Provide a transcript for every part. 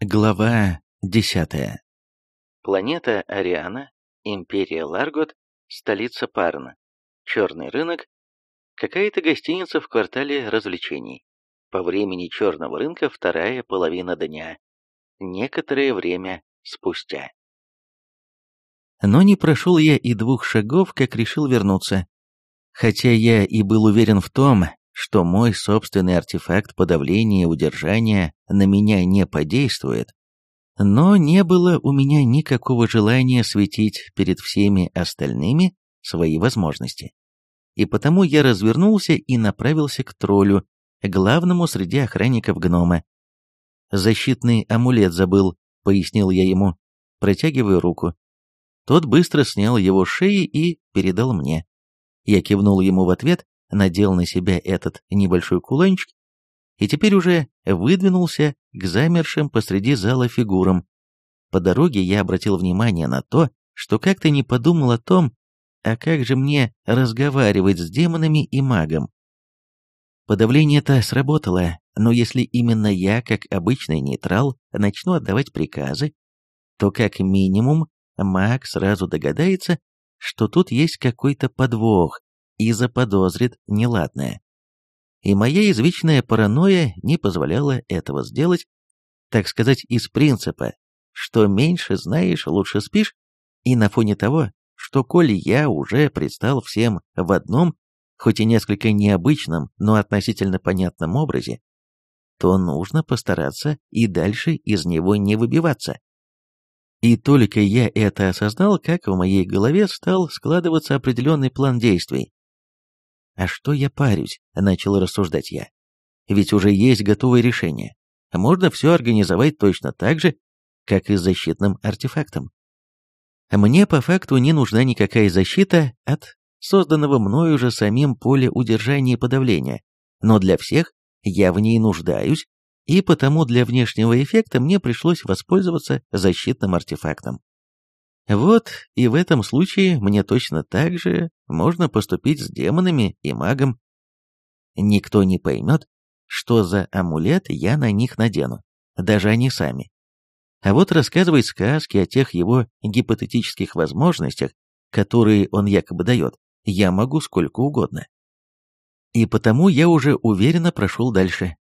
Глава 10. Планета Ариана, Империя Ларгот, столица Парн, черный рынок, какая-то гостиница в квартале развлечений. По времени черного рынка вторая половина дня. Некоторое время спустя. Но не прошел я и двух шагов, как решил вернуться. Хотя я и был уверен в том, что мой собственный артефакт подавления и удержания на меня не подействует, но не было у меня никакого желания светить перед всеми остальными свои возможности. И потому я развернулся и направился к троллю, главному среди охранников гнома. «Защитный амулет забыл», — пояснил я ему, протягивая руку. Тот быстро снял его с шеи и передал мне. Я кивнул ему в ответ, надел на себя этот небольшой кулончик и теперь уже выдвинулся к замершим посреди зала фигурам. По дороге я обратил внимание на то, что как-то не подумал о том, а как же мне разговаривать с демонами и магом. Подавление-то сработало, но если именно я, как обычный нейтрал, начну отдавать приказы, то как минимум маг сразу догадается, что тут есть какой-то подвох, и заподозрит неладное. И моя извечная паранойя не позволяла этого сделать, так сказать, из принципа, что меньше знаешь, лучше спишь, и на фоне того, что коли я уже предстал всем в одном, хоть и несколько необычном, но относительно понятном образе, то нужно постараться и дальше из него не выбиваться. И только я это осознал, как в моей голове стал складываться определенный план действий. «А что я парюсь?» – начал рассуждать я. «Ведь уже есть готовое решение. Можно все организовать точно так же, как и с защитным артефактом. Мне по факту не нужна никакая защита от созданного мною же самим поля удержания и подавления, но для всех я в ней нуждаюсь, и потому для внешнего эффекта мне пришлось воспользоваться защитным артефактом. Вот и в этом случае мне точно так же можно поступить с демонами и магом. Никто не поймет, что за амулет я на них надену, даже они сами. А вот рассказывать сказки о тех его гипотетических возможностях, которые он якобы дает, я могу сколько угодно. И потому я уже уверенно прошел дальше.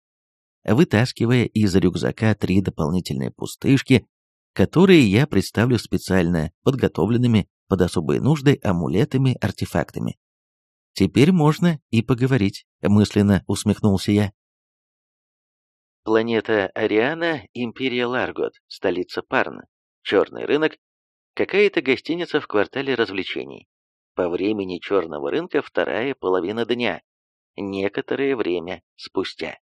Вытаскивая из рюкзака три дополнительные пустышки, которые я представлю специально подготовленными под особые нужды амулетами-артефактами. Теперь можно и поговорить, мысленно усмехнулся я. Планета Ариана, Империя Ларгот, столица Парн, черный рынок, какая-то гостиница в квартале развлечений. По времени черного рынка вторая половина дня, некоторое время спустя.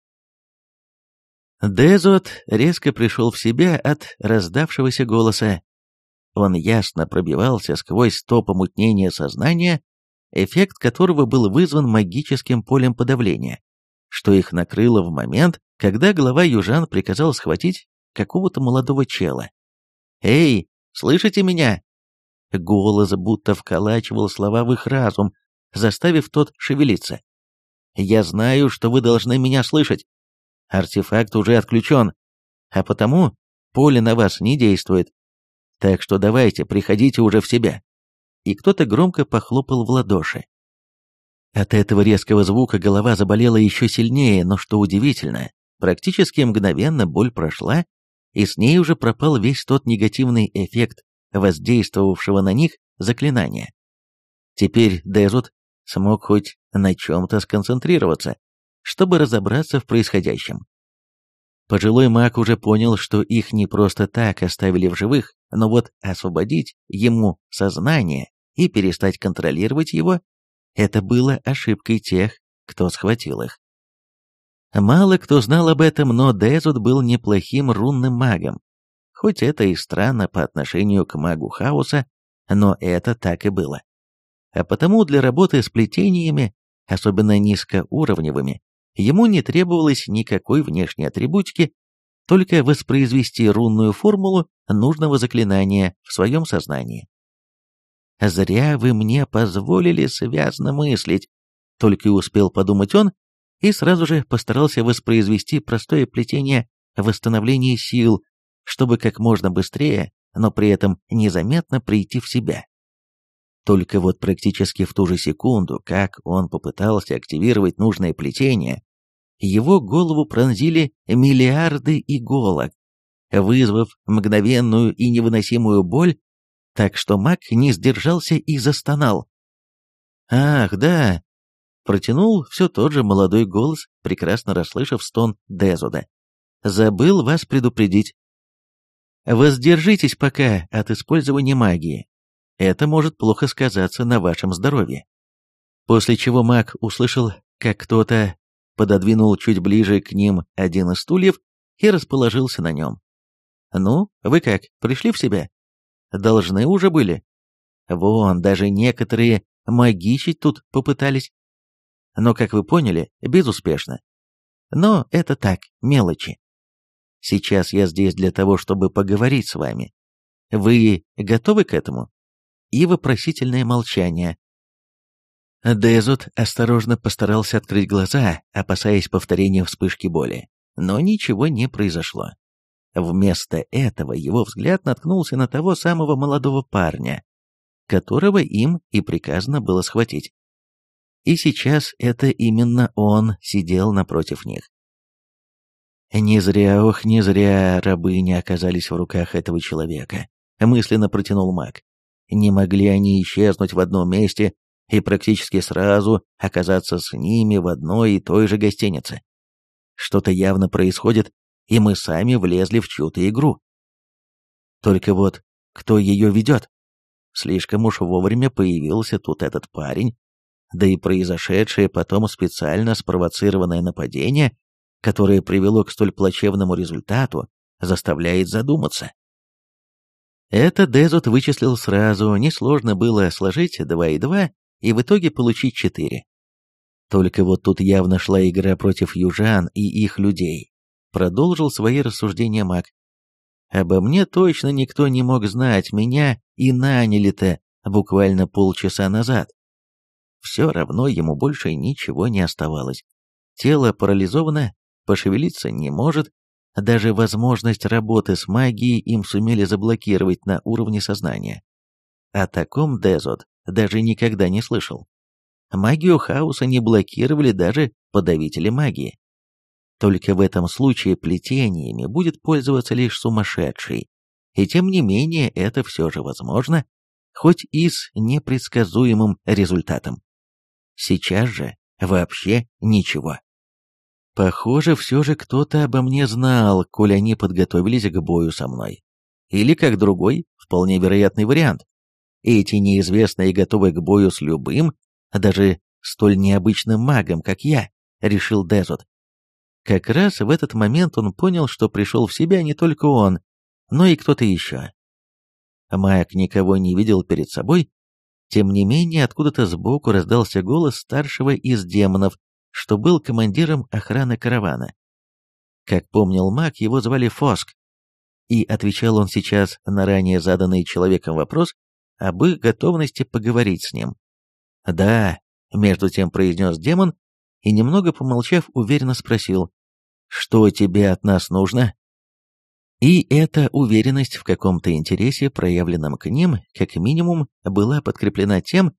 Дезот резко пришел в себя от раздавшегося голоса. Он ясно пробивался сквозь то помутнение сознания, эффект которого был вызван магическим полем подавления, что их накрыло в момент, когда глава южан приказал схватить какого-то молодого чела. «Эй, слышите меня?» Голос будто вколачивал слова в их разум, заставив тот шевелиться. «Я знаю, что вы должны меня слышать. Артефакт уже отключен, а потому поле на вас не действует. Так что давайте, приходите уже в себя. И кто-то громко похлопал в ладоши. От этого резкого звука голова заболела еще сильнее, но что удивительно, практически мгновенно боль прошла, и с ней уже пропал весь тот негативный эффект воздействовавшего на них заклинания. Теперь Дезут смог хоть на чем-то сконцентрироваться, чтобы разобраться в происходящем. Пожилой маг уже понял, что их не просто так оставили в живых, но вот освободить ему сознание и перестать контролировать его – это было ошибкой тех, кто схватил их. Мало кто знал об этом, но Дезут был неплохим рунным магом. Хоть это и странно по отношению к магу хаоса, но это так и было. А потому для работы с плетениями, особенно низкоуровневыми, Ему не требовалось никакой внешней атрибутики, только воспроизвести рунную формулу нужного заклинания в своем сознании. «Зря вы мне позволили связно мыслить», — только и успел подумать он, и сразу же постарался воспроизвести простое плетение восстановления сил, чтобы как можно быстрее, но при этом незаметно прийти в себя. Только вот практически в ту же секунду, как он попытался активировать нужное плетение, его голову пронзили миллиарды иголок, вызвав мгновенную и невыносимую боль, так что маг не сдержался и застонал. «Ах, да!» — протянул все тот же молодой голос, прекрасно расслышав стон Дезуда. «Забыл вас предупредить. Воздержитесь пока от использования магии. Это может плохо сказаться на вашем здоровье». После чего маг услышал, как кто-то пододвинул чуть ближе к ним один из стульев и расположился на нем. «Ну, вы как, пришли в себя?» «Должны уже были?» «Вон, даже некоторые магичить тут попытались. Но, как вы поняли, безуспешно. Но это так, мелочи. Сейчас я здесь для того, чтобы поговорить с вами. Вы готовы к этому?» И вопросительное молчание, Дезут осторожно постарался открыть глаза, опасаясь повторения вспышки боли, но ничего не произошло. Вместо этого его взгляд наткнулся на того самого молодого парня, которого им и приказано было схватить. И сейчас это именно он сидел напротив них. Не зря, ох, не зря рабыни оказались в руках этого человека, мысленно протянул маг. Не могли они исчезнуть в одном месте и практически сразу оказаться с ними в одной и той же гостинице. Что-то явно происходит, и мы сами влезли в чью-то игру. Только вот, кто ее ведет? Слишком уж вовремя появился тут этот парень, да и произошедшее потом специально спровоцированное нападение, которое привело к столь плачевному результату, заставляет задуматься. Это Дезот вычислил сразу, несложно было сложить два и два и в итоге получить четыре. Только вот тут явно шла игра против южан и их людей. Продолжил свои рассуждения маг. Обо мне точно никто не мог знать, меня и наняли-то буквально полчаса назад. Все равно ему больше ничего не оставалось. Тело парализовано, пошевелиться не может, даже возможность работы с магией им сумели заблокировать на уровне сознания. О таком Дезот даже никогда не слышал. Магию хаоса не блокировали даже подавители магии. Только в этом случае плетениями будет пользоваться лишь сумасшедший. И тем не менее это все же возможно, хоть и с непредсказуемым результатом. Сейчас же вообще ничего. Похоже, все же кто-то обо мне знал, коль они подготовились к бою со мной. Или как другой, вполне вероятный вариант. Эти неизвестные готовы к бою с любым, даже столь необычным магом, как я, решил Дезот. Как раз в этот момент он понял, что пришел в себя не только он, но и кто-то еще. Маг никого не видел перед собой, тем не менее откуда-то сбоку раздался голос старшего из демонов, что был командиром охраны каравана. Как помнил маг, его звали Фоск, и отвечал он сейчас на ранее заданный человеком вопрос об их готовности поговорить с ним. «Да», — между тем произнес демон, и, немного помолчав, уверенно спросил, «Что тебе от нас нужно?» И эта уверенность в каком-то интересе, проявленном к ним, как минимум, была подкреплена тем,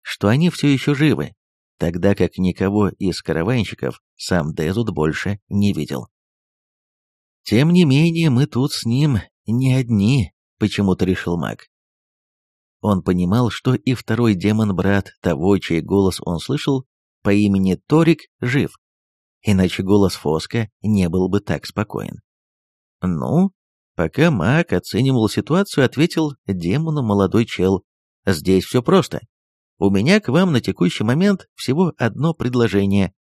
что они все еще живы, тогда как никого из караванщиков сам Дезут больше не видел. Тем не менее, мы тут с ним не одни, почему-то решил маг. Он понимал, что и второй демон-брат того, чей голос он слышал, по имени Торик, жив. Иначе голос Фоска не был бы так спокоен. «Ну?» Пока маг оценивал ситуацию, ответил демону молодой чел. «Здесь все просто. У меня к вам на текущий момент всего одно предложение.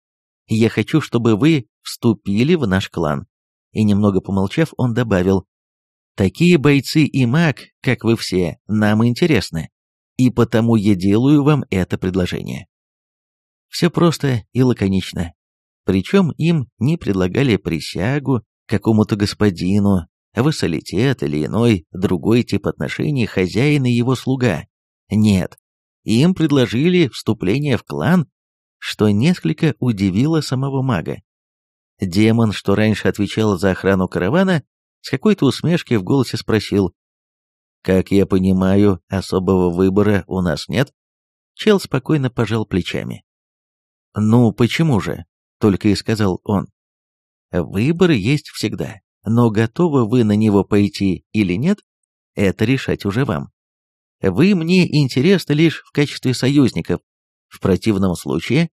Я хочу, чтобы вы вступили в наш клан». И немного помолчав, он добавил, Такие бойцы и маг, как вы все, нам интересны, и потому я делаю вам это предложение. Все просто и лаконично. Причем им не предлагали присягу какому-то господину, вассалитет или иной другой тип отношений хозяин и его слуга. Нет, им предложили вступление в клан, что несколько удивило самого мага. Демон, что раньше отвечал за охрану каравана, с какой-то усмешкой в голосе спросил. «Как я понимаю, особого выбора у нас нет?» Чел спокойно пожал плечами. «Ну, почему же?» — только и сказал он. «Выбор есть всегда, но готовы вы на него пойти или нет, это решать уже вам. Вы мне интересны лишь в качестве союзников. В противном случае...»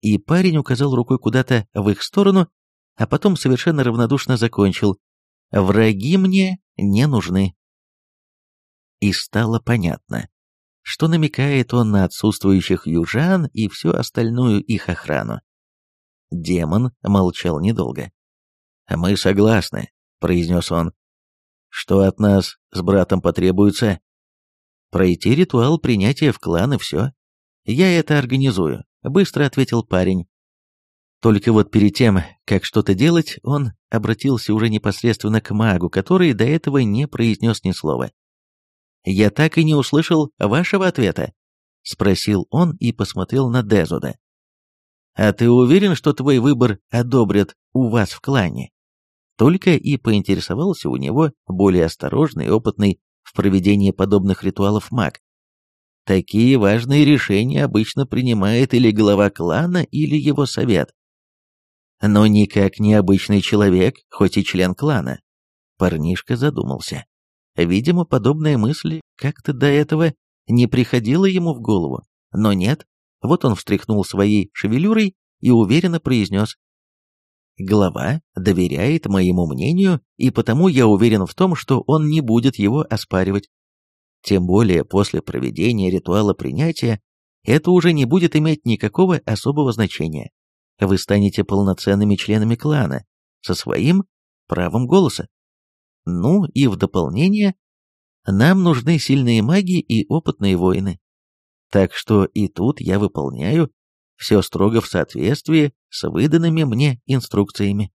И парень указал рукой куда-то в их сторону, а потом совершенно равнодушно закончил. «Враги мне не нужны». И стало понятно, что намекает он на отсутствующих южан и всю остальную их охрану. Демон молчал недолго. «Мы согласны», — произнес он. «Что от нас с братом потребуется?» «Пройти ритуал принятия в клан и все. Я это организую», — быстро ответил парень. Только вот перед тем, как что-то делать, он обратился уже непосредственно к магу, который до этого не произнес ни слова. «Я так и не услышал вашего ответа», — спросил он и посмотрел на Дезуда. «А ты уверен, что твой выбор одобрят у вас в клане?» Только и поинтересовался у него более осторожный опытный в проведении подобных ритуалов маг. Такие важные решения обычно принимает или глава клана, или его совет. Но никак не обычный человек, хоть и член клана. Парнишка задумался. Видимо, подобная мысль как-то до этого не приходила ему в голову. Но нет, вот он встряхнул своей шевелюрой и уверенно произнес. Глава доверяет моему мнению, и потому я уверен в том, что он не будет его оспаривать. Тем более после проведения ритуала принятия это уже не будет иметь никакого особого значения. Вы станете полноценными членами клана, со своим правом голоса. Ну и в дополнение, нам нужны сильные маги и опытные воины. Так что и тут я выполняю все строго в соответствии с выданными мне инструкциями.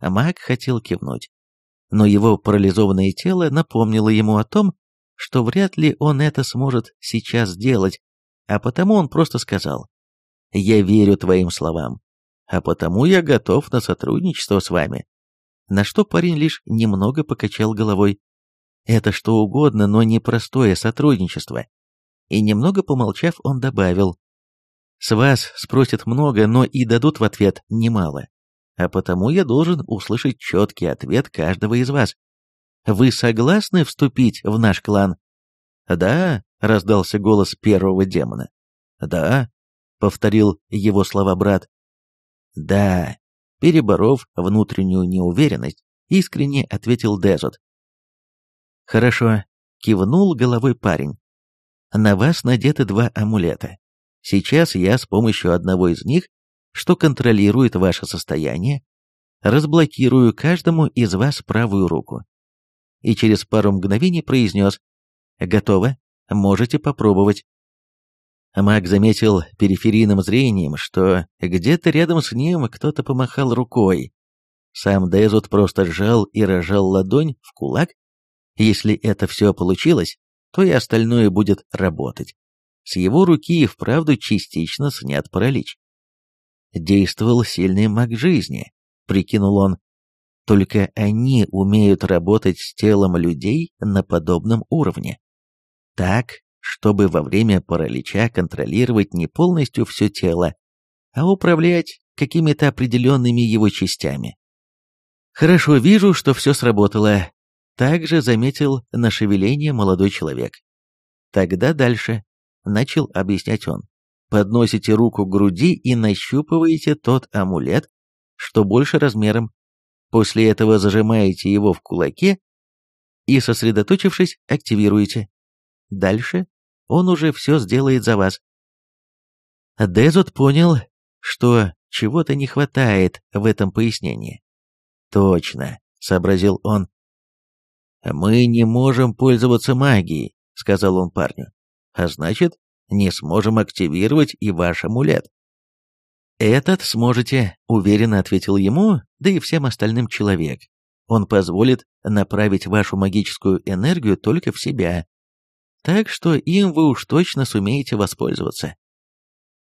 Маг хотел кивнуть, но его парализованное тело напомнило ему о том, что вряд ли он это сможет сейчас сделать, а потому он просто сказал, «Я верю твоим словам, а потому я готов на сотрудничество с вами на что парень лишь немного покачал головой. Это что угодно, но не простое сотрудничество. И немного помолчав, он добавил. С вас спросят много, но и дадут в ответ немало. А потому я должен услышать четкий ответ каждого из вас. Вы согласны вступить в наш клан? Да, раздался голос первого демона. Да, повторил его слова брат. Да, Переборов внутреннюю неуверенность, искренне ответил Дезот. «Хорошо», — кивнул головой парень. «На вас надеты два амулета. Сейчас я с помощью одного из них, что контролирует ваше состояние, разблокирую каждому из вас правую руку». И через пару мгновений произнес «Готово, можете попробовать». Маг заметил периферийным зрением, что где-то рядом с ним кто-то помахал рукой. Сам Дезут просто сжал и рожал ладонь в кулак. Если это все получилось, то и остальное будет работать. С его руки и вправду частично снят паралич. Действовал сильный маг жизни, прикинул он. Только они умеют работать с телом людей на подобном уровне. Так чтобы во время паралича контролировать не полностью все тело, а управлять какими-то определенными его частями. Хорошо вижу, что все сработало. Также заметил на шевеление молодой человек. Тогда дальше, начал объяснять он. Подносите руку к груди и нащупываете тот амулет, что больше размером. После этого зажимаете его в кулаке и, сосредоточившись, активируете. Дальше он уже все сделает за вас. Дезот понял, что чего-то не хватает в этом пояснении. «Точно», — сообразил он. «Мы не можем пользоваться магией», — сказал он парню. «А значит, не сможем активировать и ваш амулет». «Этот сможете», — уверенно ответил ему, да и всем остальным человек. «Он позволит направить вашу магическую энергию только в себя, так что им вы уж точно сумеете воспользоваться.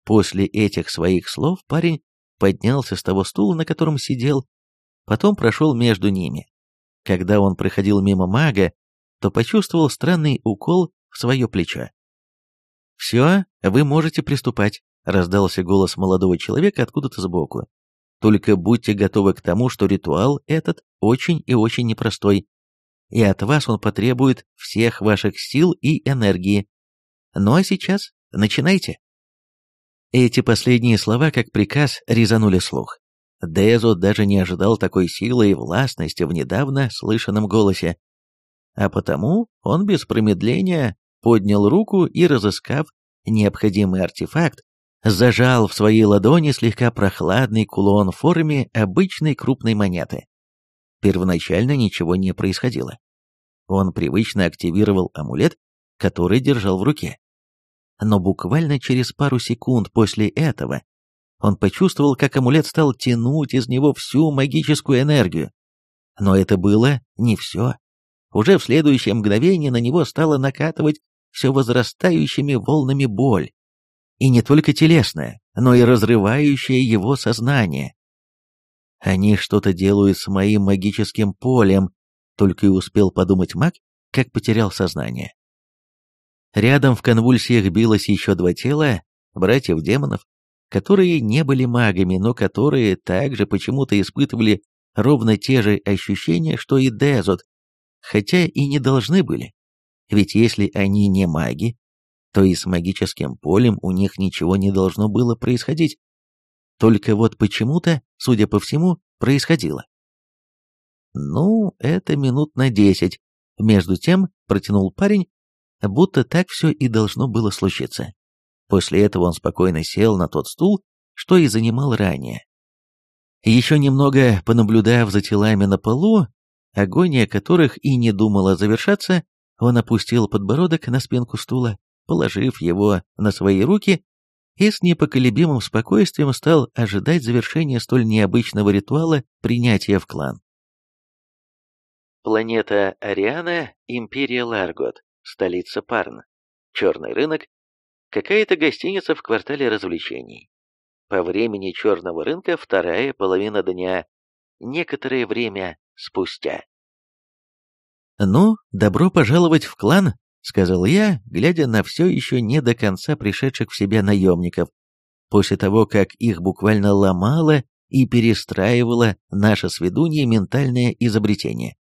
После этих своих слов парень поднялся с того стула, на котором сидел, потом прошел между ними, когда он проходил мимо мага, то почувствовал странный укол в свое плечо. «Все, вы можете приступать», — раздался голос молодого человека откуда-то сбоку. «Только будьте готовы к тому, что ритуал этот очень и очень непростой, и от вас он потребует всех ваших сил и энергии. Ну а сейчас начинайте». Эти последние слова, как приказ, резанули слух. Дезо даже не ожидал такой силы и властности в недавно слышанном голосе. А потому он без промедления поднял руку и, разыскав необходимый артефакт, зажал в своей ладони слегка прохладный кулон в форме обычной крупной монеты. Первоначально ничего не происходило. Он привычно активировал амулет, который держал в руке. Но буквально через пару секунд после этого он почувствовал, как амулет стал тянуть из него всю магическую энергию. Но это было не все. Уже в следующее мгновение на него стало накатывать все возрастающими волнами боль. И не только телесная, но и разрывающая его сознание. Они что-то делают с моим магическим полем, только и успел подумать маг, как потерял сознание. Рядом в конвульсиях билось еще два тела, братьев-демонов, которые не были магами, но которые также почему-то испытывали ровно те же ощущения, что и Дезот, хотя и не должны были. Ведь если они не маги, то и с магическим полем у них ничего не должно было происходить. Только вот почему-то, судя по всему, происходило. Ну, это минут на десять. Между тем протянул парень, будто так все и должно было случиться. После этого он спокойно сел на тот стул, что и занимал ранее. Еще немного понаблюдав за телами на полу, агония которых и не думала завершаться, он опустил подбородок на спинку стула, положив его на свои руки, и с непоколебимым спокойствием стал ожидать завершения столь необычного ритуала принятия в клан. Планета Ариана, Империя Ларгот, столица Парн. Черный рынок, Какая-то гостиница в квартале развлечений. По времени черного рынка вторая половина дня. Некоторое время спустя. «Ну, добро пожаловать в клан», — сказал я, глядя на все еще не до конца пришедших в себя наемников, после того, как их буквально ломало и перестраивало наше сведунье ментальное изобретение,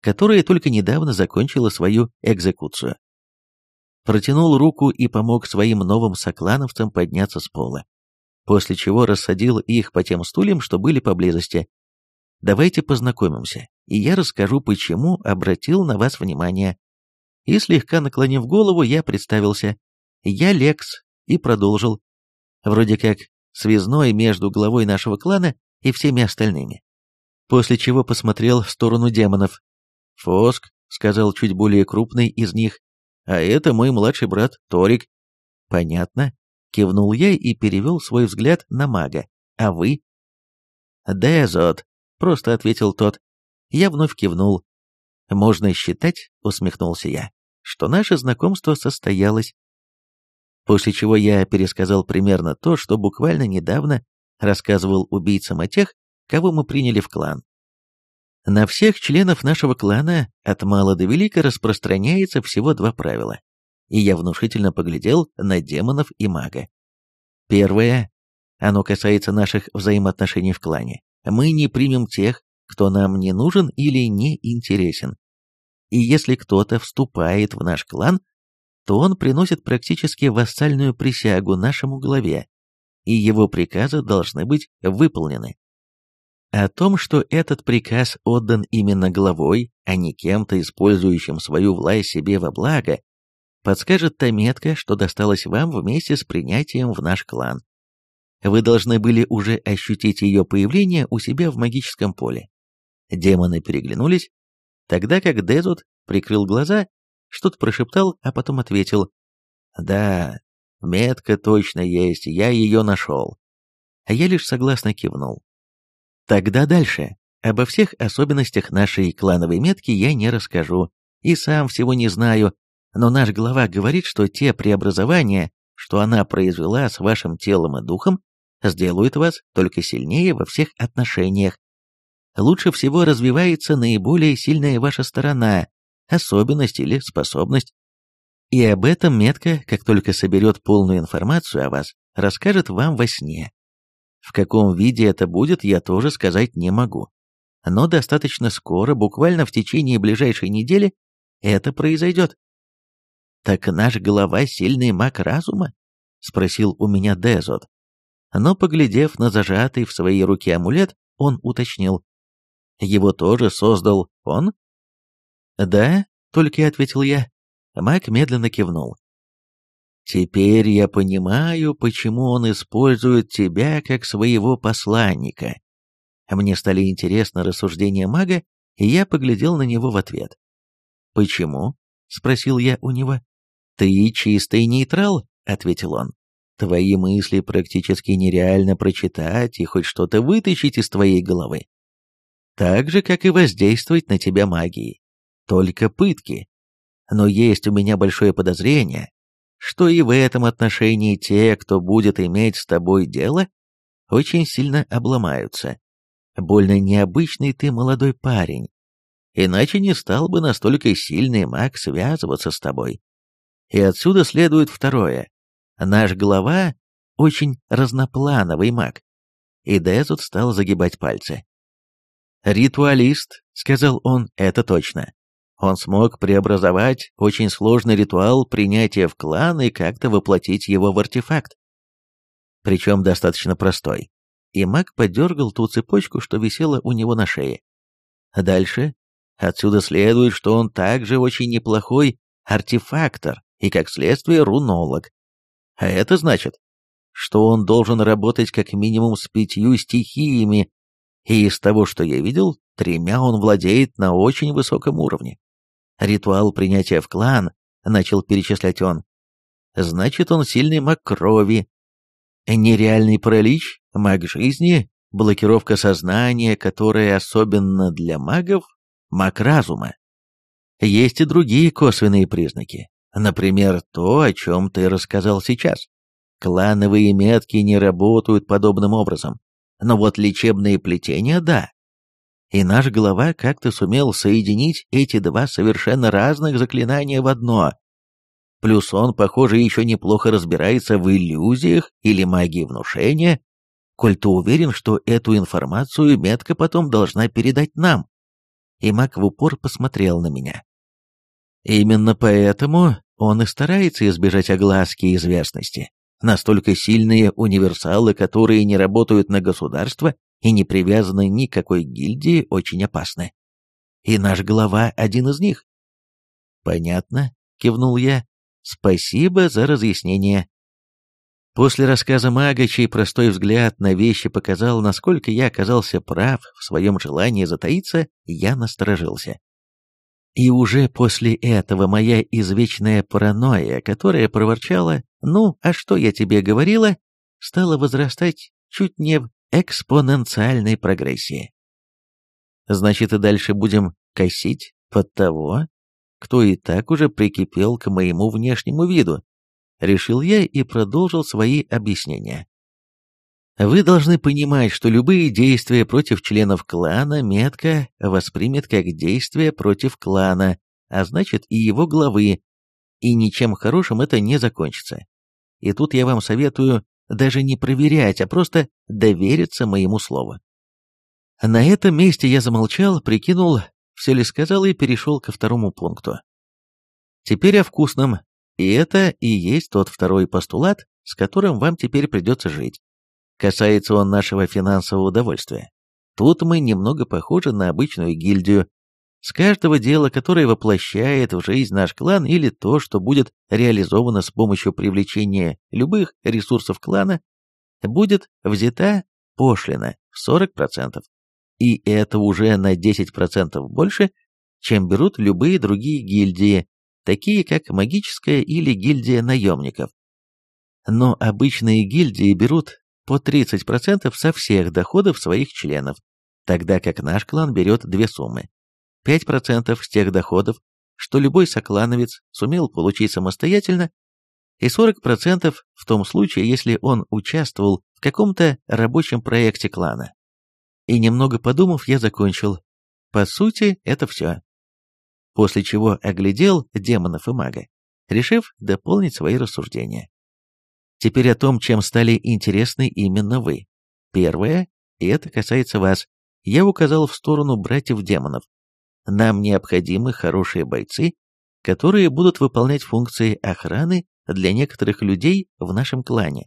которое только недавно закончило свою экзекуцию протянул руку и помог своим новым соклановцам подняться с пола, после чего рассадил их по тем стульям, что были поблизости. «Давайте познакомимся, и я расскажу, почему обратил на вас внимание». И слегка наклонив голову, я представился. «Я Лекс», и продолжил. Вроде как связной между главой нашего клана и всеми остальными. После чего посмотрел в сторону демонов. «Фоск», — сказал чуть более крупный из них, а это мой младший брат Торик. Понятно. Кивнул я и перевел свой взгляд на мага. А вы? Дезот, просто ответил тот. Я вновь кивнул. Можно считать, усмехнулся я, что наше знакомство состоялось. После чего я пересказал примерно то, что буквально недавно рассказывал убийцам о тех, кого мы приняли в клан. На всех членов нашего клана от мала до велика распространяется всего два правила, и я внушительно поглядел на демонов и мага. Первое. Оно касается наших взаимоотношений в клане. Мы не примем тех, кто нам не нужен или не интересен. И если кто-то вступает в наш клан, то он приносит практически вассальную присягу нашему главе, и его приказы должны быть выполнены. О том, что этот приказ отдан именно главой, а не кем-то, использующим свою власть себе во благо, подскажет та метка, что досталась вам вместе с принятием в наш клан. Вы должны были уже ощутить ее появление у себя в магическом поле. Демоны переглянулись, тогда как Дезут прикрыл глаза, что-то прошептал, а потом ответил «Да, метка точно есть, я ее нашел». А я лишь согласно кивнул. Тогда дальше. Обо всех особенностях нашей клановой метки я не расскажу, и сам всего не знаю, но наш глава говорит, что те преобразования, что она произвела с вашим телом и духом, сделают вас только сильнее во всех отношениях. лучше всего развивается наиболее сильная ваша сторона, особенность или способность. И об этом метка, как только соберет полную информацию о вас, расскажет вам во сне. В каком виде это будет, я тоже сказать не могу. Но достаточно скоро, буквально в течение ближайшей недели, это произойдет. «Так наш глава сильный маг разума?» — спросил у меня Дезот. Но, поглядев на зажатый в своей руке амулет, он уточнил. «Его тоже создал он?» «Да», — только ответил я. Маг медленно кивнул. «Теперь я понимаю, почему он использует тебя как своего посланника». Мне стали интересны рассуждения мага, и я поглядел на него в ответ. «Почему?» — спросил я у него. «Ты чистый нейтрал», — ответил он. «Твои мысли практически нереально прочитать и хоть что-то вытащить из твоей головы. Так же, как и воздействовать на тебя магией. Только пытки. Но есть у меня большое подозрение, что и в этом отношении те, кто будет иметь с тобой дело, очень сильно обломаются. Больно необычный ты молодой парень. Иначе не стал бы настолько сильный маг связываться с тобой. И отсюда следует второе. Наш глава очень разноплановый маг. И Дезут стал загибать пальцы. «Ритуалист», — сказал он, — «это точно. Он смог преобразовать очень сложный ритуал принятия в клан и как-то воплотить его в артефакт. Причем достаточно простой. И маг подергал ту цепочку, что висела у него на шее. Дальше. Отсюда следует, что он также очень неплохой артефактор и, как следствие, рунолог. А это значит, что он должен работать как минимум с пятью стихиями, и из того, что я видел, тремя он владеет на очень высоком уровне. Ритуал принятия в клан, начал перечислять он. Значит, он сильный маг крови. Нереальный паралич, маг жизни, блокировка сознания, которая особенно для магов, маг разума. Есть и другие косвенные признаки. Например, то, о чем ты рассказал сейчас. Клановые метки не работают подобным образом. Но вот лечебные плетения – да. И наш глава как-то сумел соединить эти два совершенно разных заклинания в одно. Плюс он, похоже, еще неплохо разбирается в иллюзиях или магии внушения. Коль ты уверен, что эту информацию метка потом должна передать нам. И маг в упор посмотрел на меня. Именно поэтому он и старается избежать огласки и известности. Настолько сильные универсалы, которые не работают на государство и не привязаны ни к какой гильдии, очень опасны. И наш глава один из них. «Понятно», — кивнул я. «Спасибо за разъяснение». После рассказа мага, чей простой взгляд на вещи показал, насколько я оказался прав в своем желании затаиться, я насторожился. И уже после этого моя извечная паранойя, которая проворчала «Ну, а что я тебе говорила?», стала возрастать чуть не в экспоненциальной прогрессии. Значит, и дальше будем косить под того, кто и так уже прикипел к моему внешнему виду, решил я и продолжил свои объяснения. Вы должны понимать, что любые действия против членов клана метка воспримет как действия против клана, а значит и его главы, и ничем хорошим это не закончится. И тут я вам советую даже не проверять, а просто довериться моему слову. На этом месте я замолчал, прикинул, все ли сказал и перешел ко второму пункту. Теперь о вкусном, и это и есть тот второй постулат, с которым вам теперь придется жить. Касается он нашего финансового удовольствия. Тут мы немного похожи на обычную гильдию. С каждого дела, которое воплощает в жизнь наш клан или то, что будет реализовано с помощью привлечения любых ресурсов клана, будет взята пошлина в 40%. И это уже на 10% больше, чем берут любые другие гильдии, такие как магическая или гильдия наемников. Но обычные гильдии берут по 30% со всех доходов своих членов, тогда как наш клан берет две суммы. 5% с тех доходов, что любой соклановец сумел получить самостоятельно, и 40% в том случае, если он участвовал в каком-то рабочем проекте клана. И немного подумав, я закончил. По сути, это все. После чего оглядел демонов и мага, решив дополнить свои рассуждения. Теперь о том, чем стали интересны именно вы. Первое, и это касается вас, я указал в сторону братьев-демонов. Нам необходимы хорошие бойцы, которые будут выполнять функции охраны для некоторых людей в нашем клане.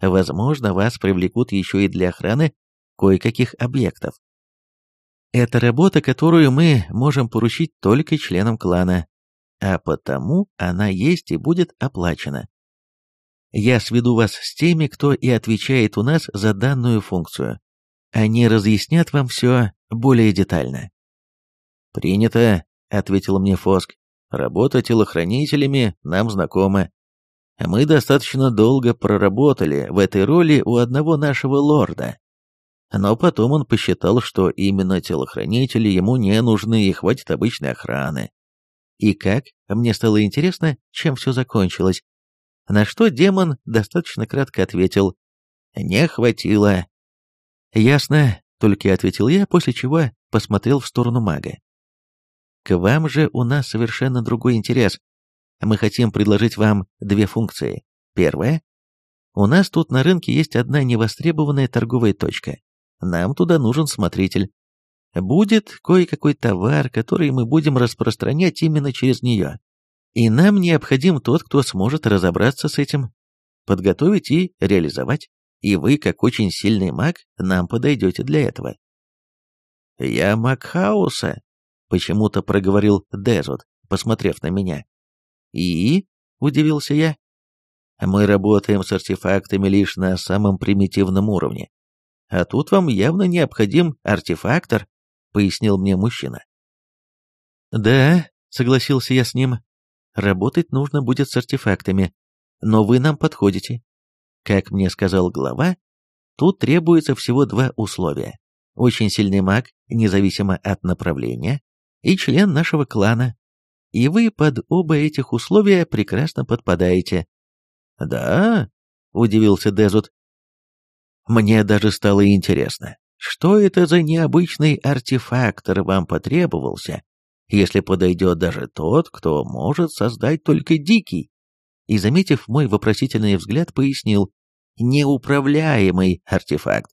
Возможно, вас привлекут еще и для охраны кое-каких объектов. Это работа, которую мы можем поручить только членам клана, а потому она есть и будет оплачена. Я сведу вас с теми, кто и отвечает у нас за данную функцию. Они разъяснят вам все более детально. «Принято», — ответил мне Фоск. «Работа телохранителями нам знакома. Мы достаточно долго проработали в этой роли у одного нашего лорда. Но потом он посчитал, что именно телохранители ему не нужны и хватит обычной охраны. И как? Мне стало интересно, чем все закончилось. На что демон достаточно кратко ответил «Не хватило». «Ясно», — только ответил я, после чего посмотрел в сторону мага. «К вам же у нас совершенно другой интерес. Мы хотим предложить вам две функции. Первая. У нас тут на рынке есть одна невостребованная торговая точка. Нам туда нужен смотритель. Будет кое-какой товар, который мы будем распространять именно через нее. И нам необходим тот, кто сможет разобраться с этим, подготовить и реализовать. И вы, как очень сильный маг, нам подойдете для этого. «Я маг хаоса», — почему-то проговорил Дезот, посмотрев на меня. «И?» — удивился я. «Мы работаем с артефактами лишь на самом примитивном уровне. А тут вам явно необходим артефактор», — пояснил мне мужчина. «Да», — согласился я с ним, — «работать нужно будет с артефактами, но вы нам подходите. Как мне сказал глава, тут требуется всего два условия. Очень сильный маг, независимо от направления, и член нашего клана, и вы под оба этих условия прекрасно подпадаете. «Да?» — удивился Дезут. «Мне даже стало интересно, что это за необычный артефактор вам потребовался, если подойдет даже тот, кто может создать только дикий?» И, заметив мой вопросительный взгляд, пояснил, «неуправляемый артефакт».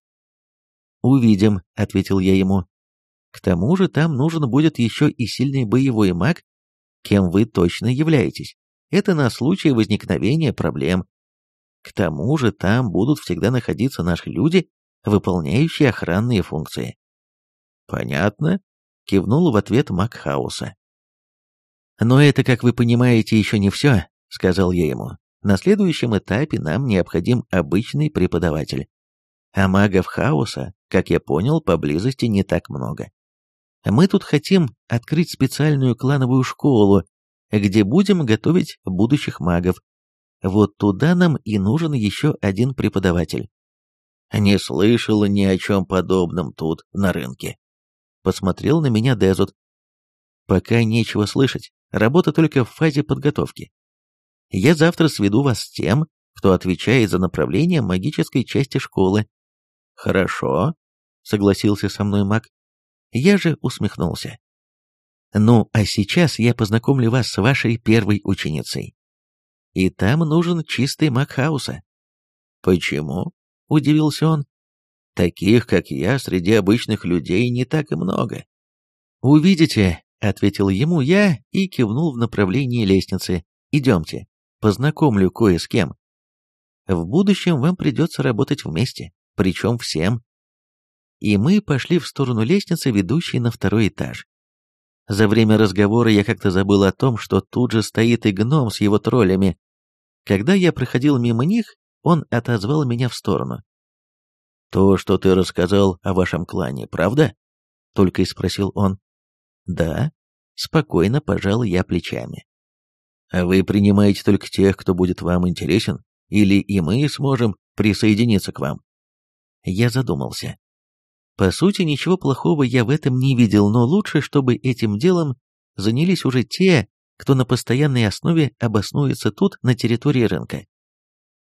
«Увидим», — ответил я ему. «К тому же там нужен будет еще и сильный боевой маг кем вы точно являетесь. Это на случай возникновения проблем. К тому же там будут всегда находиться наши люди, выполняющие охранные функции. Понятно, кивнул в ответ Макхауса. Но это, как вы понимаете, еще не все, сказал я ему. На следующем этапе нам необходим обычный преподаватель. А магов хаоса, как я понял, поблизости не так много. Мы тут хотим открыть специальную клановую школу, где будем готовить будущих магов. Вот туда нам и нужен еще один преподаватель. Не слышал ни о чем подобном тут, на рынке. Посмотрел на меня Дезут. Пока нечего слышать, работа только в фазе подготовки. Я завтра сведу вас с тем, кто отвечает за направление магической части школы. Хорошо, согласился со мной маг. Я же усмехнулся. Ну, а сейчас я познакомлю вас с вашей первой ученицей. И там нужен чистый маг хаоса. Почему? Удивился он. Таких, как я, среди обычных людей не так и много. Увидите, ответил ему я и кивнул в направлении лестницы. Идемте, познакомлю кое с кем. В будущем вам придется работать вместе, причем всем и мы пошли в сторону лестницы, ведущей на второй этаж. За время разговора я как-то забыл о том, что тут же стоит и гном с его троллями. Когда я проходил мимо них, он отозвал меня в сторону. «То, что ты рассказал о вашем клане, правда?» Только и спросил он. «Да». Спокойно пожал я плечами. «А вы принимаете только тех, кто будет вам интересен? Или и мы сможем присоединиться к вам?» Я задумался. По сути, ничего плохого я в этом не видел, но лучше, чтобы этим делом занялись уже те, кто на постоянной основе обоснуется тут, на территории рынка.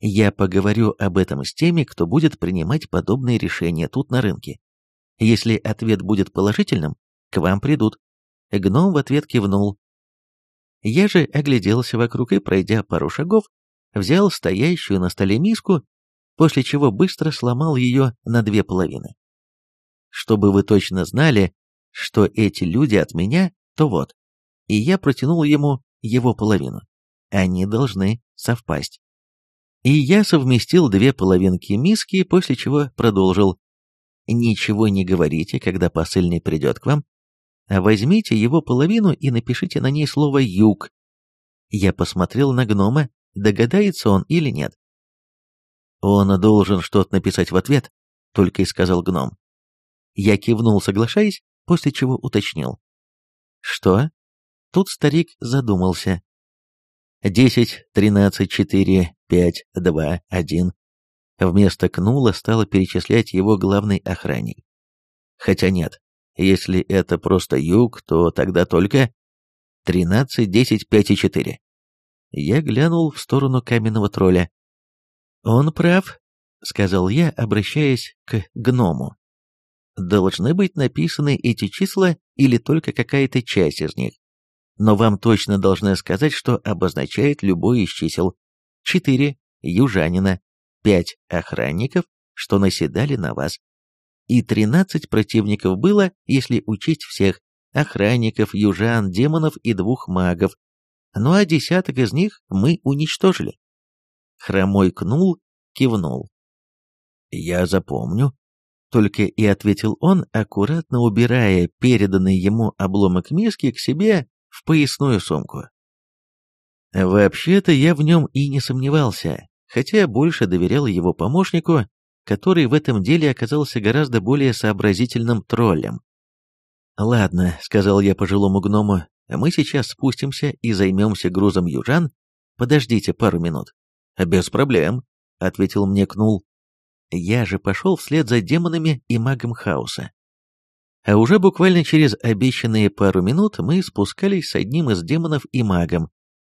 Я поговорю об этом с теми, кто будет принимать подобные решения тут на рынке. Если ответ будет положительным, к вам придут. Гном в ответ кивнул. Я же огляделся вокруг и, пройдя пару шагов, взял стоящую на столе миску, после чего быстро сломал ее на две половины. Чтобы вы точно знали, что эти люди от меня, то вот. И я протянул ему его половину. Они должны совпасть. И я совместил две половинки миски, после чего продолжил. Ничего не говорите, когда посыльный придет к вам, возьмите его половину и напишите на ней слово «юг». Я посмотрел на гнома, догадается он или нет. «Он должен что-то написать в ответ», — только и сказал гном. Я кивнул, соглашаясь, после чего уточнил. «Что?» Тут старик задумался. «Десять, тринадцать, четыре, пять, два, один». Вместо Кнула стало перечислять его главный охранник. Хотя нет, если это просто юг, то тогда только тринадцать, десять, пять и четыре. Я глянул в сторону каменного тролля. «Он прав», — сказал я, обращаясь к гному. «Должны быть написаны эти числа или только какая-то часть из них. Но вам точно должны сказать, что обозначает любой из чисел. Четыре южанина, пять охранников, что наседали на вас. И тринадцать противников было, если учесть всех, охранников, южан, демонов и двух магов, ну а десяток из них мы уничтожили. Хромой кнул, кивнул. «Я запомню», — только и ответил он, аккуратно убирая переданный ему обломок миски к себе в поясную сумку. Вообще-то я в нем и не сомневался, хотя больше доверял его помощнику, который в этом деле оказался гораздо более сообразительным троллем. «Ладно», — сказал я пожилому гному, мы сейчас спустимся и займемся грузом южан. Подождите пару минут. Без проблем, ответил мне Кнул. Я же пошел вслед за демонами и магом хаоса. А уже буквально через обещанные пару минут мы спускались с одним из демонов и магом.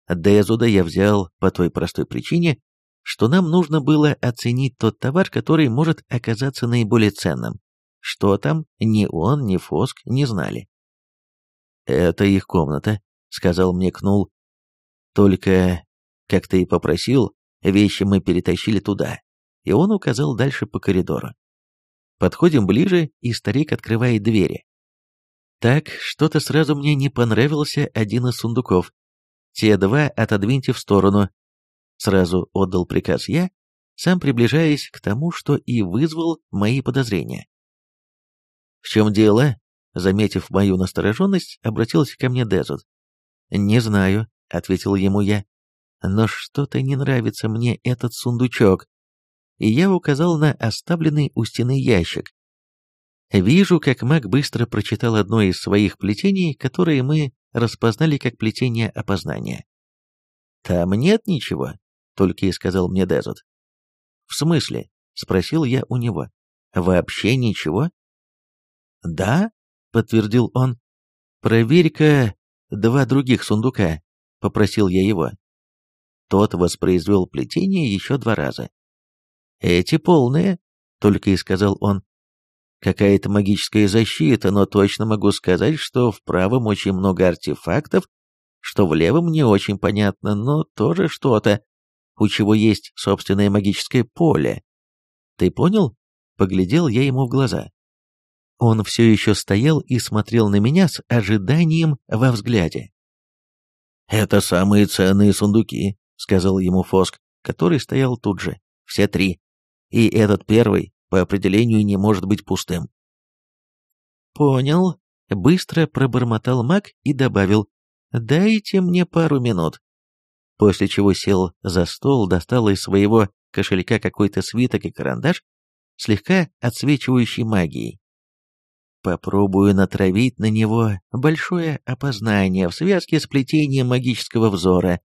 Дезуда я взял по той простой причине, что нам нужно было оценить тот товар, который может оказаться наиболее ценным. Что там, ни он, ни Фоск не знали. «Это их комната», — сказал мне Кнул. «Только, как ты и попросил, вещи мы перетащили туда». И он указал дальше по коридору. Подходим ближе, и старик открывает двери. Так, что-то сразу мне не понравился один из сундуков. Те два отодвиньте в сторону. Сразу отдал приказ я, сам приближаясь к тому, что и вызвал мои подозрения. «В чем дело?» Заметив мою настороженность, обратился ко мне Дезут. «Не знаю», — ответил ему я, — «но что-то не нравится мне этот сундучок». И я указал на оставленный у стены ящик. Вижу, как маг быстро прочитал одно из своих плетений, которые мы распознали как плетение опознания. «Там нет ничего», — только и сказал мне Дезут. «В смысле?» — спросил я у него. «Вообще ничего?» «Да?» — подтвердил он. «Проверь-ка два других сундука», — попросил я его. Тот воспроизвел плетение еще два раза. «Эти полные», — только и сказал он. «Какая-то магическая защита, но точно могу сказать, что в правом очень много артефактов, что в левом не очень понятно, но тоже что-то, у чего есть собственное магическое поле. Ты понял?» Поглядел я ему в глаза. Он все еще стоял и смотрел на меня с ожиданием во взгляде. «Это самые ценные сундуки», — сказал ему Фоск, который стоял тут же. «Все три. И этот первый, по определению, не может быть пустым». «Понял», — быстро пробормотал маг и добавил. «Дайте мне пару минут». После чего сел за стол, достал из своего кошелька какой-то свиток и карандаш, слегка отсвечивающий магией, Попробую натравить на него большое опознание в связке с плетением магического взора.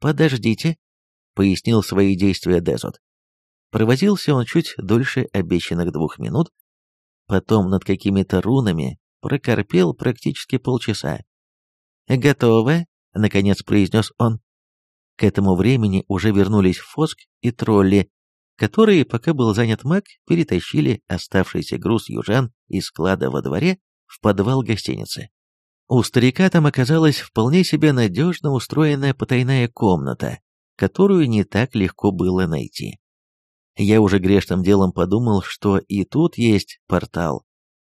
Подождите, пояснил свои действия Дезот. Провозился он чуть дольше обещанных двух минут, потом над какими-то рунами прокорпел практически полчаса. «Готово», — наконец произнес он. К этому времени уже вернулись Фоск и тролли, которые, пока был занят маг, перетащили оставшийся груз южан из склада во дворе в подвал гостиницы. У старика там оказалась вполне себе надежно устроенная потайная комната, которую не так легко было найти. Я уже грешным делом подумал, что и тут есть портал,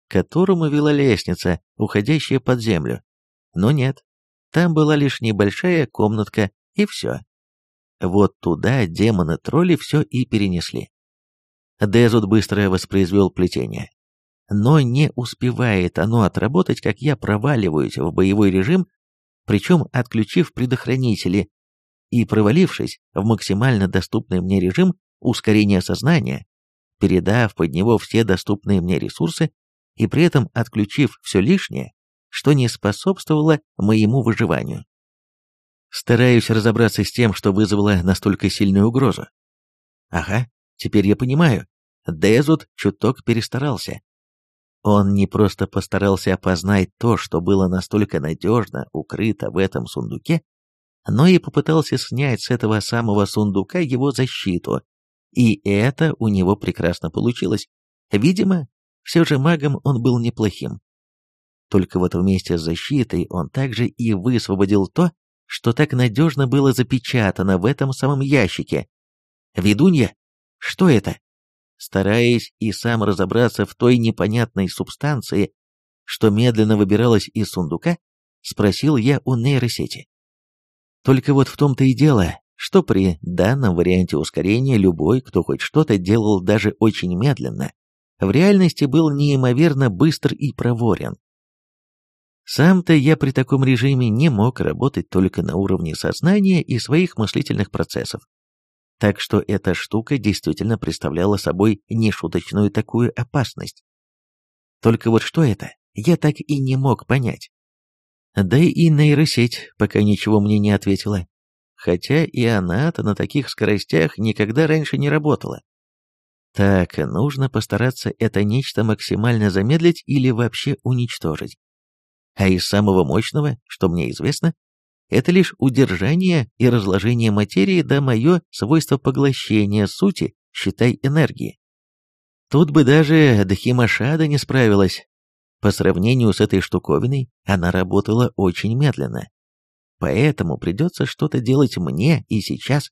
которому вела лестница, уходящая под землю. Но нет, там была лишь небольшая комнатка, и все. Вот туда демоны-тролли все и перенесли. Дезут быстро воспроизвел плетение. Но не успевает оно отработать, как я проваливаюсь в боевой режим, причем отключив предохранители, и провалившись в максимально доступный мне режим ускорения сознания, передав под него все доступные мне ресурсы и при этом отключив все лишнее, что не способствовало моему выживанию. Стараюсь разобраться с тем, что вызвало настолько сильную угрозу. Ага, теперь я понимаю. Дезут чуток перестарался. Он не просто постарался опознать то, что было настолько надежно укрыто в этом сундуке, но и попытался снять с этого самого сундука его защиту. И это у него прекрасно получилось. Видимо, все же магом он был неплохим. Только вот вместе с защитой он также и высвободил то, что так надежно было запечатано в этом самом ящике. «Ведунья? Что это?» Стараясь и сам разобраться в той непонятной субстанции, что медленно выбиралась из сундука, спросил я у нейросети. Только вот в том-то и дело, что при данном варианте ускорения любой, кто хоть что-то делал даже очень медленно, в реальности был неимоверно быстр и проворен. Сам-то я при таком режиме не мог работать только на уровне сознания и своих мыслительных процессов. Так что эта штука действительно представляла собой нешуточную такую опасность. Только вот что это, я так и не мог понять. Да и нейросеть пока ничего мне не ответила. Хотя и она-то на таких скоростях никогда раньше не работала. Так, нужно постараться это нечто максимально замедлить или вообще уничтожить. А из самого мощного, что мне известно, это лишь удержание и разложение материи да мое свойство поглощения сути, считай, энергии. Тут бы даже Дхимашада не справилась. По сравнению с этой штуковиной, она работала очень медленно. Поэтому придется что-то делать мне и сейчас.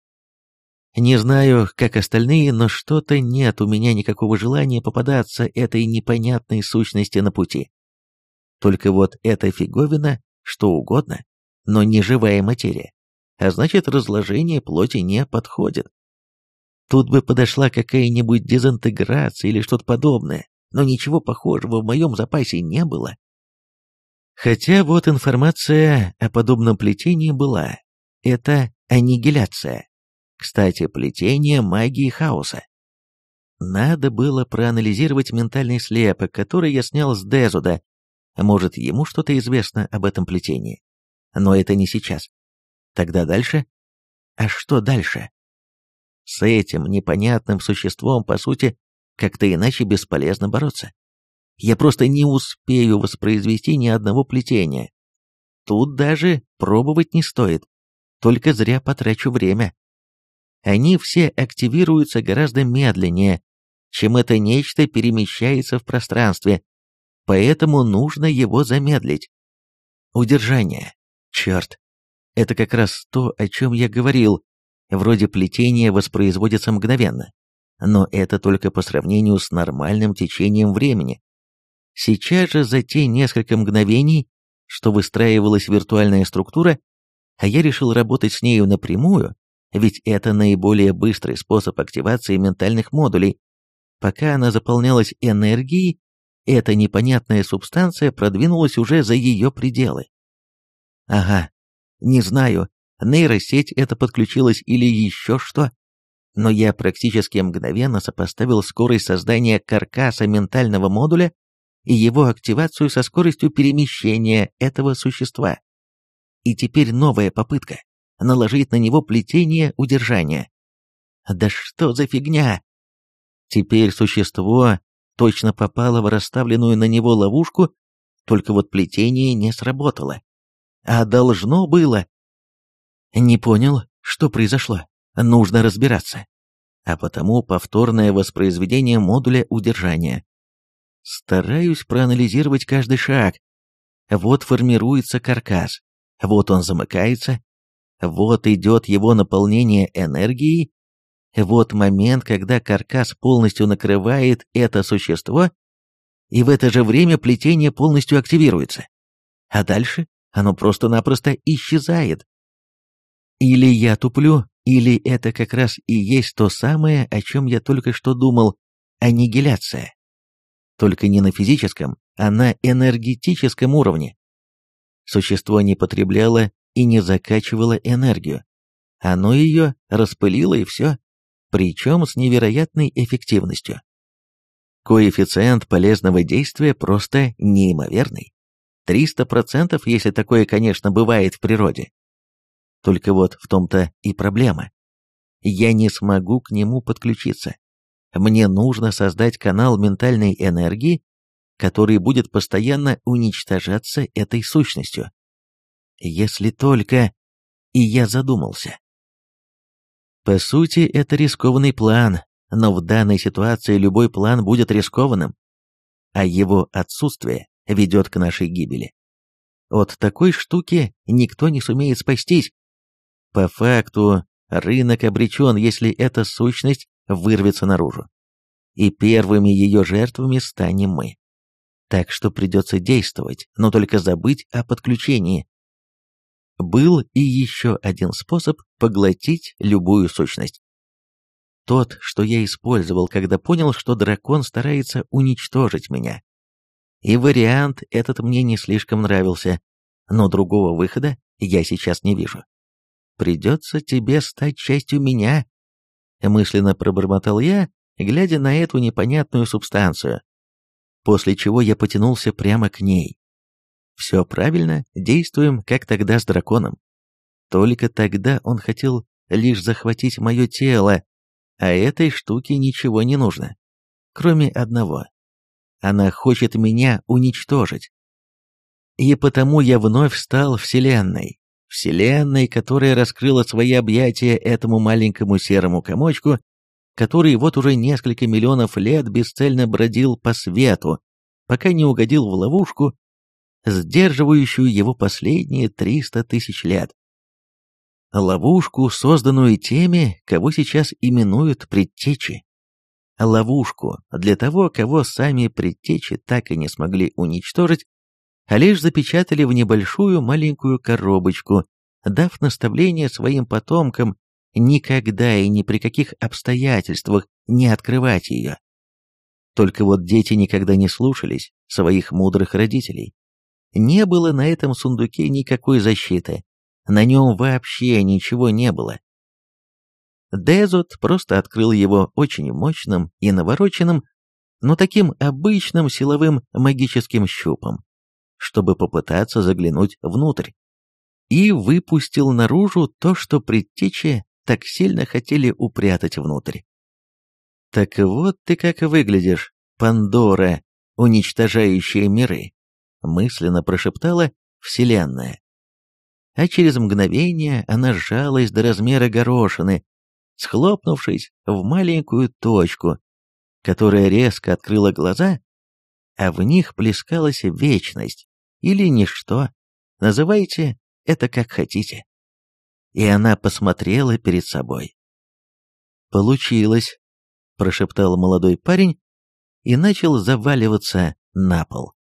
Не знаю, как остальные, но что-то нет у меня никакого желания попадаться этой непонятной сущности на пути. Только вот эта фиговина, что угодно, но не живая материя, а значит разложение плоти не подходит. Тут бы подошла какая-нибудь дезинтеграция или что-то подобное, но ничего похожего в моем запасе не было. Хотя вот информация о подобном плетении была. Это аннигиляция. Кстати, плетение магии хаоса. Надо было проанализировать ментальный слепок, который я снял с Дезуда может, ему что-то известно об этом плетении. Но это не сейчас. Тогда дальше? А что дальше? С этим непонятным существом, по сути, как-то иначе бесполезно бороться. Я просто не успею воспроизвести ни одного плетения. Тут даже пробовать не стоит, только зря потрачу время. Они все активируются гораздо медленнее, чем это нечто перемещается в пространстве, поэтому нужно его замедлить. Удержание. Черт. Это как раз то, о чем я говорил. Вроде плетение воспроизводится мгновенно. Но это только по сравнению с нормальным течением времени. Сейчас же за те несколько мгновений, что выстраивалась виртуальная структура, а я решил работать с нею напрямую, ведь это наиболее быстрый способ активации ментальных модулей, пока она заполнялась энергией эта непонятная субстанция продвинулась уже за ее пределы. Ага, не знаю, нейросеть это подключилась или еще что, но я практически мгновенно сопоставил скорость создания каркаса ментального модуля и его активацию со скоростью перемещения этого существа. И теперь новая попытка наложить на него плетение удержания. Да что за фигня? Теперь существо точно попала в расставленную на него ловушку, только вот плетение не сработало. А должно было. Не понял, что произошло. Нужно разбираться. а потому повторное воспроизведение модуля удержания. Стараюсь проанализировать каждый шаг. Вот формируется каркас, вот он замыкается, вот идет его наполнение энергией, вот момент, когда каркас полностью накрывает это существо, и в это же время плетение полностью активируется. А дальше оно просто-напросто исчезает. Или я туплю, или это как раз и есть то самое, о чем я только что думал, аннигиляция. Только не на физическом, а на энергетическом уровне. Существо не потребляло и не закачивало энергию. Оно ее распылило и все, причем с невероятной эффективностью. Коэффициент полезного действия просто неимоверный. 300%, если такое, конечно, бывает в природе. Только вот в том-то и проблема. Я не смогу к нему подключиться. Мне нужно создать канал ментальной энергии, который будет постоянно уничтожаться этой сущностью. Если только... И я задумался. По сути, это рискованный план, но в данной ситуации любой план будет рискованным, а его отсутствие ведет к нашей гибели. От такой штуки никто не сумеет спастись. По факту, рынок обречен, если эта сущность вырвется наружу. И первыми ее жертвами станем мы. Так что придется действовать, но только забыть о подключении. Был и еще один способ поглотить любую сущность. Тот, что я использовал, когда понял, что дракон старается уничтожить меня. И вариант этот мне не слишком нравился, но другого выхода я сейчас не вижу. Придется тебе стать частью меня, мысленно пробормотал я, глядя на эту непонятную субстанцию. После чего я потянулся прямо к ней. Все правильно, действуем, как тогда с драконом. Только тогда он хотел лишь захватить мое тело, а этой штуке ничего не нужно. Кроме одного. Она хочет меня уничтожить. И потому я вновь стал Вселенной. Вселенной, которая раскрыла свои объятия этому маленькому серому комочку, который вот уже несколько миллионов лет бесцельно бродил по свету, пока не угодил в ловушку, сдерживающую его последние 300 тысяч лет. Ловушку, созданную теми, кого сейчас именуют предтечи ловушку для того, кого сами предтечи так и не смогли уничтожить, а лишь запечатали в небольшую маленькую коробочку, дав наставление своим потомкам никогда и ни при каких обстоятельствах не открывать ее. Только вот дети никогда не слушались своих мудрых родителей. Не было на этом сундуке никакой защиты, на нем вообще ничего не было. Дезот просто открыл его очень мощным и навороченным, но таким обычным силовым магическим щупом, чтобы попытаться заглянуть внутрь, и выпустил наружу то, что предтечи так сильно хотели упрятать внутрь. «Так вот ты как выглядишь, Пандора, уничтожающая миры», мысленно прошептала Вселенная. А через мгновение она сжалась до размера горошины, схлопнувшись в маленькую точку, которая резко открыла глаза, а в них плескалась вечность или ничто, называйте это как хотите. И она посмотрела перед собой. «Получилось», — прошептал молодой парень и начал заваливаться на пол.